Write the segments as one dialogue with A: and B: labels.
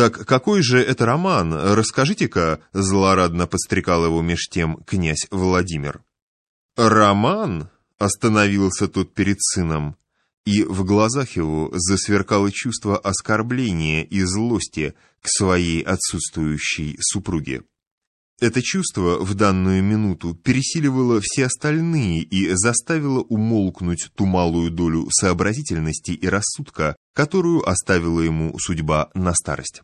A: «Так какой же это роман? Расскажите-ка», — злорадно подстрекал его меж тем князь Владимир. «Роман?» — остановился тот перед сыном, и в глазах его засверкало чувство оскорбления и злости к своей отсутствующей супруге. Это чувство в данную минуту пересиливало все остальные и заставило умолкнуть ту малую долю сообразительности и рассудка, которую оставила ему судьба на старость.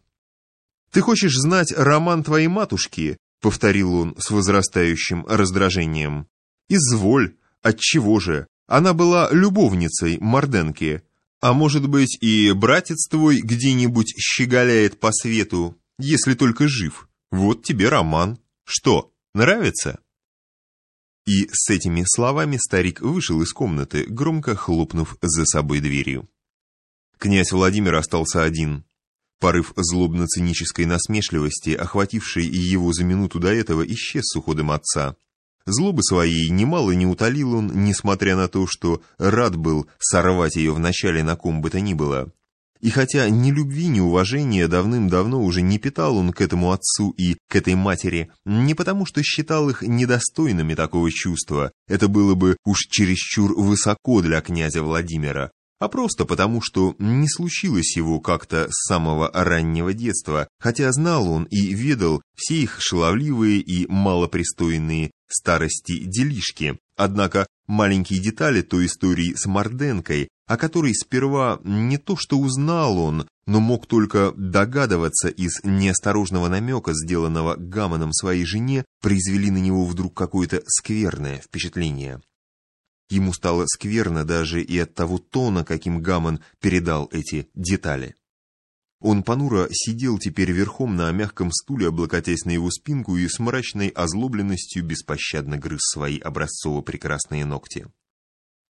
A: «Ты хочешь знать роман твоей матушки?» — повторил он с возрастающим раздражением. «Изволь, отчего же? Она была любовницей Морденки. А может быть и братец твой где-нибудь щеголяет по свету, если только жив. Вот тебе роман». Что, нравится?» И с этими словами старик вышел из комнаты, громко хлопнув за собой дверью. Князь Владимир остался один. Порыв злобно-цинической насмешливости, охвативший его за минуту до этого, исчез с уходом отца. Злобы своей немало не утолил он, несмотря на то, что рад был сорвать ее вначале на ком бы то ни было. И хотя ни любви, ни уважения давным-давно уже не питал он к этому отцу и к этой матери, не потому что считал их недостойными такого чувства, это было бы уж чересчур высоко для князя Владимира, а просто потому, что не случилось его как-то с самого раннего детства, хотя знал он и ведал все их шаловливые и малопристойные старости делишки. Однако маленькие детали той истории с Морденкой, о которой сперва не то что узнал он, но мог только догадываться из неосторожного намека, сделанного Гамоном своей жене, произвели на него вдруг какое-то скверное впечатление. Ему стало скверно даже и от того тона, каким Гамон передал эти детали. Он понуро сидел теперь верхом на мягком стуле, облокотясь на его спинку и с мрачной озлобленностью беспощадно грыз свои образцово-прекрасные ногти.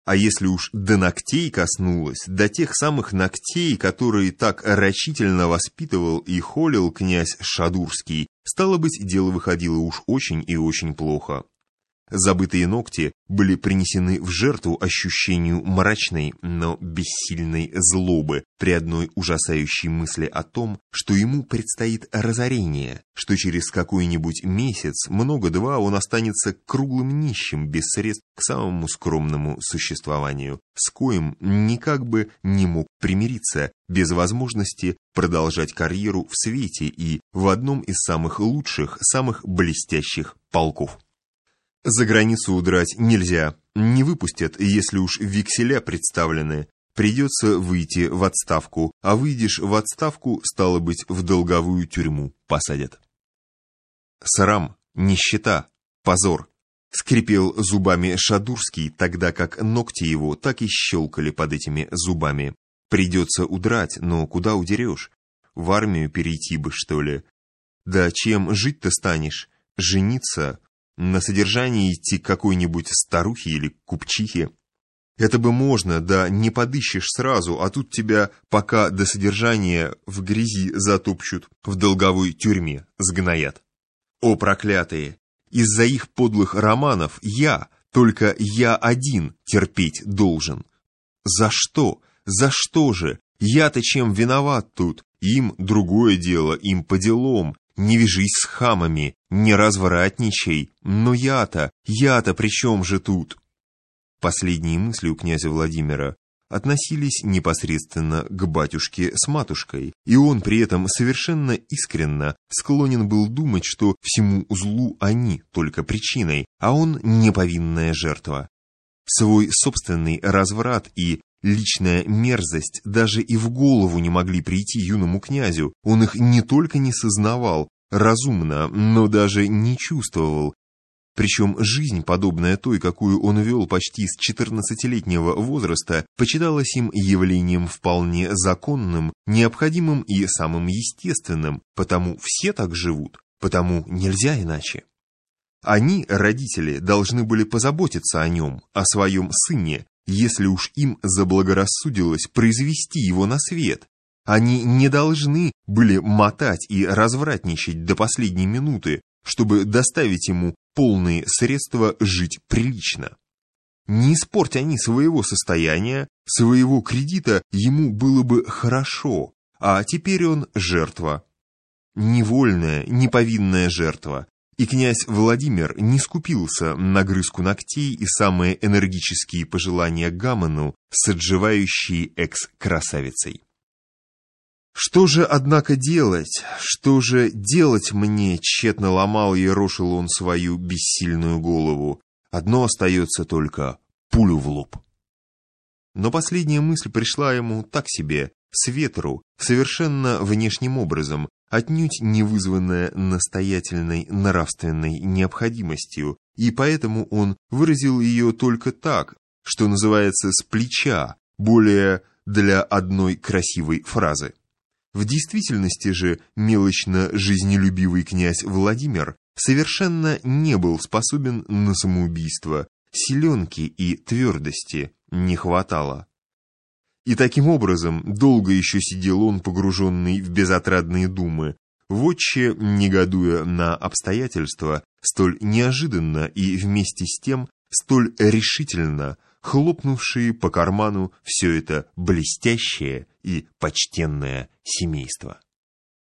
A: А если уж до ногтей коснулось, до тех самых ногтей, которые так рачительно воспитывал и холил князь Шадурский, стало быть, дело выходило уж очень и очень плохо. Забытые ногти были принесены в жертву ощущению мрачной, но бессильной злобы при одной ужасающей мысли о том, что ему предстоит разорение, что через какой-нибудь месяц, много-два, он останется круглым нищим, без средств к самому скромному существованию, с коим никак бы не мог примириться, без возможности продолжать карьеру в свете и в одном из самых лучших, самых блестящих полков. За границу удрать нельзя, не выпустят, если уж векселя представлены. Придется выйти в отставку, а выйдешь в отставку, стало быть, в долговую тюрьму посадят. Срам, нищета, позор. Скрипел зубами Шадурский, тогда как ногти его так и щелкали под этими зубами. Придется удрать, но куда удерешь? В армию перейти бы, что ли? Да чем жить-то станешь? Жениться? На содержание идти к какой-нибудь старухе или купчихе. Это бы можно, да не подыщешь сразу, а тут тебя пока до содержания в грязи затопчут, в долговой тюрьме сгноят. О, проклятые! Из-за их подлых романов я, только я один терпеть должен. За что? За что же? Я-то чем виноват тут? Им другое дело, им по делам, не вяжись с хамами, не развратничай. Но я-то, я-то при чем же тут? Последние мысли у князя Владимира относились непосредственно к батюшке с матушкой, и он при этом совершенно искренно склонен был думать, что всему злу они только причиной, а он неповинная жертва. Свой собственный разврат и Личная мерзость даже и в голову не могли прийти юному князю. Он их не только не сознавал, разумно, но даже не чувствовал. Причем жизнь, подобная той, какую он вел почти с 14-летнего возраста, почиталась им явлением вполне законным, необходимым и самым естественным, потому все так живут, потому нельзя иначе. Они, родители, должны были позаботиться о нем, о своем сыне, если уж им заблагорассудилось произвести его на свет. Они не должны были мотать и развратничать до последней минуты, чтобы доставить ему полные средства жить прилично. Не испорть они своего состояния, своего кредита, ему было бы хорошо, а теперь он жертва, невольная, неповинная жертва, и князь Владимир не скупился на грызку ногтей и самые энергические пожелания Гамону с отживающей экс-красавицей. Что же, однако, делать? Что же делать мне? Тщетно ломал и рошил он свою бессильную голову. Одно остается только пулю в лоб. Но последняя мысль пришла ему так себе, с ветру, совершенно внешним образом, отнюдь не вызванная настоятельной нравственной необходимостью, и поэтому он выразил ее только так, что называется с плеча, более для одной красивой фразы. В действительности же мелочно жизнелюбивый князь Владимир совершенно не был способен на самоубийство, силенки и твердости не хватало. И таким образом долго еще сидел он, погруженный в безотрадные думы, вотче негодуя на обстоятельства, столь неожиданно и вместе с тем столь решительно хлопнувшие по карману все это блестящее и почтенное семейство.